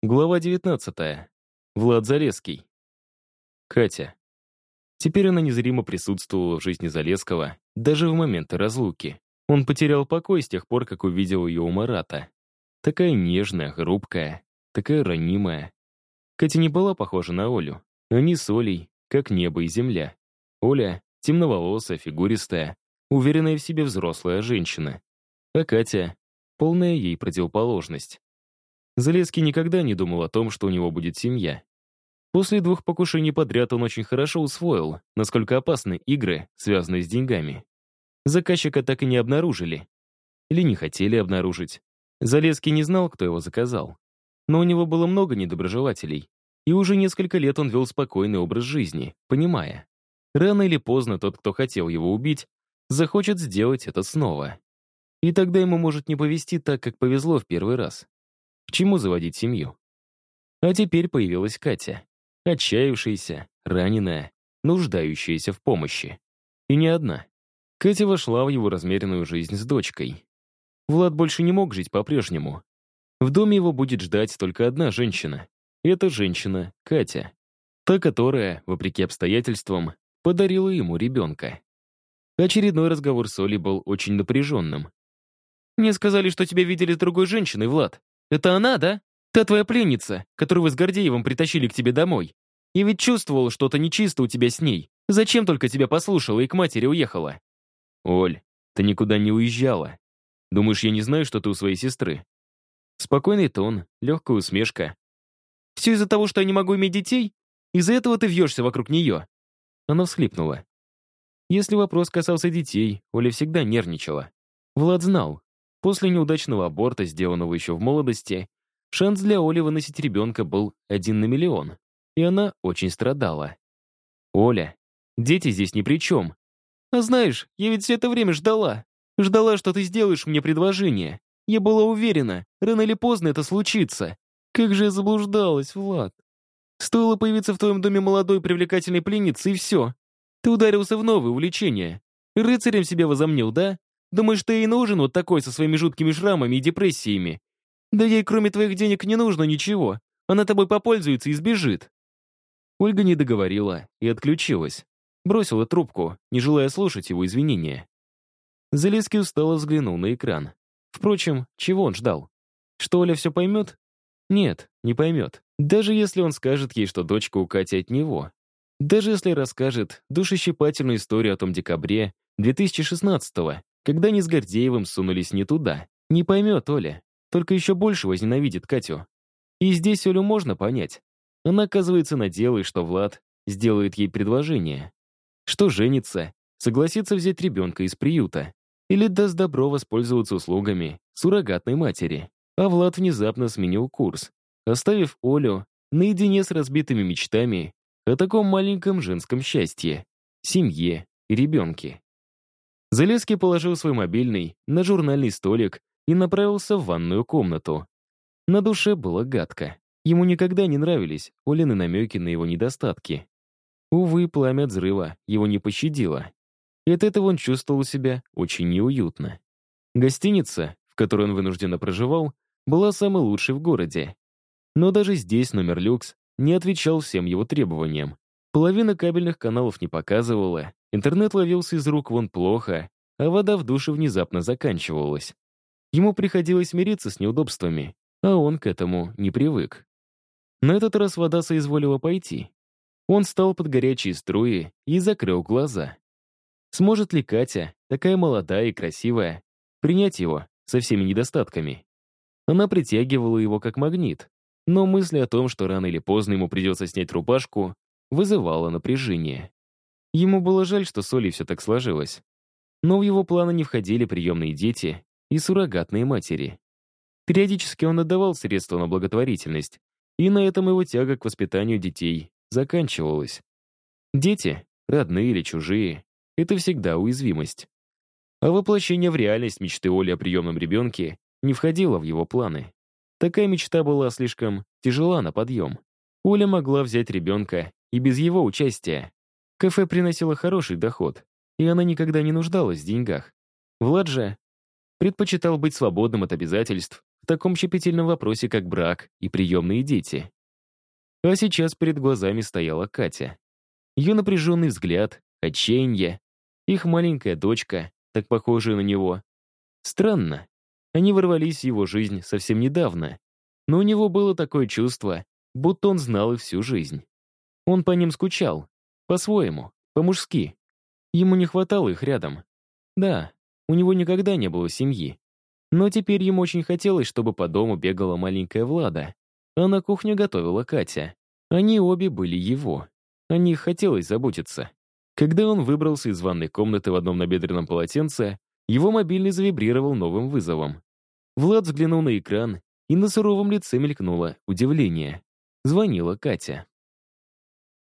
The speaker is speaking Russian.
Глава 19. Влад Залесский. Катя. Теперь она незримо присутствовала в жизни Залесского, даже в моменты разлуки. Он потерял покой с тех пор, как увидел ее у Марата. Такая нежная, хрупкая, такая ранимая. Катя не была похожа на Олю. Они с Олей, как небо и земля. Оля — темноволосая, фигуристая, уверенная в себе взрослая женщина. А Катя — полная ей противоположность. Залеский никогда не думал о том, что у него будет семья. После двух покушений подряд он очень хорошо усвоил, насколько опасны игры, связанные с деньгами. Заказчика так и не обнаружили. Или не хотели обнаружить. Залеский не знал, кто его заказал. Но у него было много недоброжелателей. И уже несколько лет он вел спокойный образ жизни, понимая. Рано или поздно тот, кто хотел его убить, захочет сделать это снова. И тогда ему может не повезти так, как повезло в первый раз. К чему заводить семью? А теперь появилась Катя. Отчаявшаяся, раненая, нуждающаяся в помощи. И не одна. Катя вошла в его размеренную жизнь с дочкой. Влад больше не мог жить по-прежнему. В доме его будет ждать только одна женщина. Эта женщина — Катя. Та, которая, вопреки обстоятельствам, подарила ему ребенка. Очередной разговор с Олей был очень напряженным. «Мне сказали, что тебя видели с другой женщиной, Влад. Это она, да? Та твоя пленница, которую вы с Гордеевым притащили к тебе домой. Я ведь чувствовал что-то нечисто у тебя с ней. Зачем только тебя послушала и к матери уехала?» «Оль, ты никуда не уезжала. Думаешь, я не знаю, что ты у своей сестры?» Спокойный тон, легкая усмешка. «Все из-за того, что я не могу иметь детей? Из-за этого ты вьешься вокруг нее?» Она всхлипнула. Если вопрос касался детей, Оля всегда нервничала. Влад знал, После неудачного аборта, сделанного еще в молодости, шанс для Оли выносить ребенка был один на миллион, и она очень страдала. «Оля, дети здесь ни при чем». «А знаешь, я ведь все это время ждала. Ждала, что ты сделаешь мне предложение. Я была уверена, рано или поздно это случится. Как же я заблуждалась, Влад. Стоило появиться в твоем доме молодой привлекательной пленницы, и все. Ты ударился в новое увлечение. Рыцарем себя возомнил, да? Думаешь, ты ей нужен вот такой со своими жуткими шрамами и депрессиями? Да ей кроме твоих денег не нужно ничего. Она тобой попользуется и сбежит». Ольга не договорила и отключилась. Бросила трубку, не желая слушать его извинения. Залеский устало взглянул на экран. Впрочем, чего он ждал? Что Оля все поймет? Нет, не поймет. Даже если он скажет ей, что дочка у Кати от него. Даже если расскажет душещипательную историю о том декабре 2016-го, когда они с Гордеевым сунулись не туда. Не поймет Оля, только еще больше возненавидит Катю. И здесь Олю можно понять. Она, оказывается, надеялась, что Влад сделает ей предложение. Что женится, согласится взять ребенка из приюта или даст добро воспользоваться услугами суррогатной матери. А Влад внезапно сменил курс, оставив Олю наедине с разбитыми мечтами о таком маленьком женском счастье, семье и ребенке. Залеский положил свой мобильный на журнальный столик и направился в ванную комнату. На душе было гадко. Ему никогда не нравились Олины намеки на его недостатки. Увы, пламя взрыва его не пощадило. И от этого он чувствовал себя очень неуютно. Гостиница, в которой он вынужденно проживал, была самой лучшей в городе. Но даже здесь номер люкс не отвечал всем его требованиям. Половина кабельных каналов не показывала, интернет ловился из рук вон плохо, а вода в душе внезапно заканчивалась. Ему приходилось мириться с неудобствами, а он к этому не привык. На этот раз вода соизволила пойти. Он встал под горячие струи и закрыл глаза. Сможет ли Катя, такая молодая и красивая, принять его со всеми недостатками? Она притягивала его как магнит, но мысли о том, что рано или поздно ему придется снять рубашку, вызывало напряжение. Ему было жаль, что с Олей все так сложилось. Но в его планы не входили приемные дети и суррогатные матери. Периодически он отдавал средства на благотворительность, и на этом его тяга к воспитанию детей заканчивалась. Дети, родные или чужие, это всегда уязвимость. А воплощение в реальность мечты Оли о приемном ребенке не входило в его планы. Такая мечта была слишком тяжела на подъем. Оля могла взять ребенка и без его участия. Кафе приносило хороший доход, и она никогда не нуждалась в деньгах. Влад же предпочитал быть свободным от обязательств в таком щепетильном вопросе, как брак и приемные дети. А сейчас перед глазами стояла Катя. Ее напряженный взгляд, отчаяние, их маленькая дочка, так похожая на него. Странно. Они ворвались в его жизнь совсем недавно, но у него было такое чувство, будто он знал их всю жизнь. Он по ним скучал, по-своему, по-мужски. Ему не хватало их рядом. Да, у него никогда не было семьи. Но теперь ему очень хотелось, чтобы по дому бегала маленькая Влада, а на кухню готовила Катя. Они обе были его. О них хотелось заботиться. Когда он выбрался из ванной комнаты в одном набедренном полотенце, его мобильный завибрировал новым вызовом. Влад взглянул на экран, и на суровом лице мелькнуло удивление. Звонила Катя.